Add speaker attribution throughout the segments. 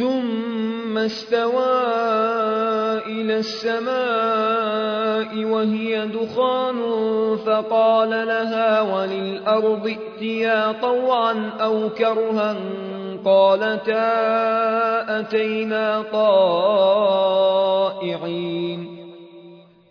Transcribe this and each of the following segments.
Speaker 1: ثم استوى إلى السماء وهي دخان فقال لها وللأرض ائتيا طوعا أو كرها قالتا أتينا طائعين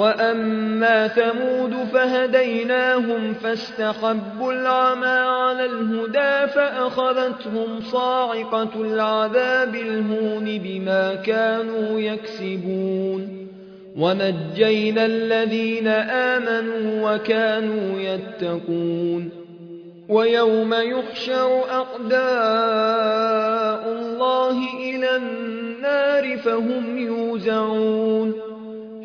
Speaker 1: وأما ثمود فهديناهم فاستحبوا العمى على الهدى فأخذتهم صاعقة العذاب الهون بما كانوا يكسبون ونجينا الذين آمنوا وكانوا يتقون ويوم يحشر أعداء الله إلى النار فهم يوزعون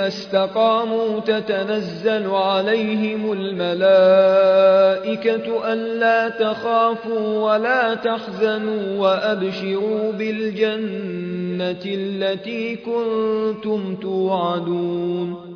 Speaker 1: استقاموا تتنزل عليهم الملائكة ألا تخافوا ولا تحزنوا وأبشروا بالجنة التي كنتم توعدون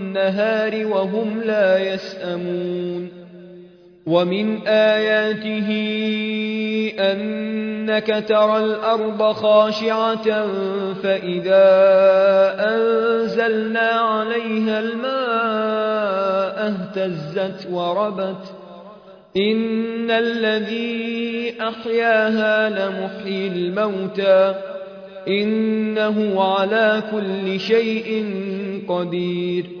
Speaker 1: وهم لا يسأمون ومن آياته أنك ترى الأرض خاشعة فإذا أنزلنا عليها الماء اهتزت وربت إن الذي أحياها لمحيي الموتى إنه على كل شيء قدير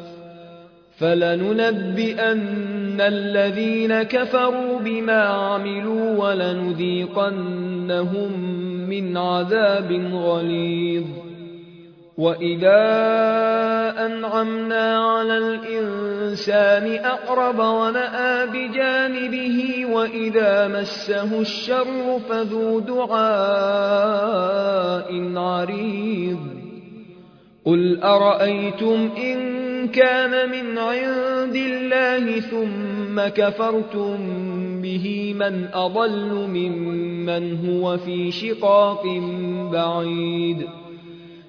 Speaker 1: فلننبئن الذين كفروا بما عملوا ولنذيقنهم من عذاب غليظ وإذا أنعمنا على الإنسان أقرب ونأى بجانبه وإذا مسه الشر فذو دعاء عريض قل أرأيتم إن كان من عند الله ثم كفرتم به من أضل ممن هو في شقاق بعيد.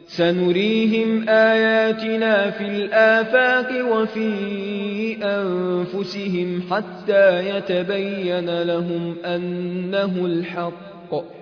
Speaker 1: سنريهم آياتنا في الآفاق وفي أنفسهم حتى يتبين لهم أنه الحق.